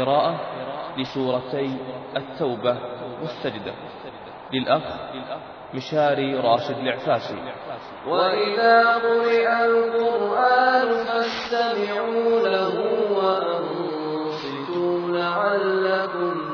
قراءة لسورتي التوبة والسجدة. للأخ مشاري راشد العفاسي وإذا قرئ القرآن فاستمعوا له وأنصتوا لعلكم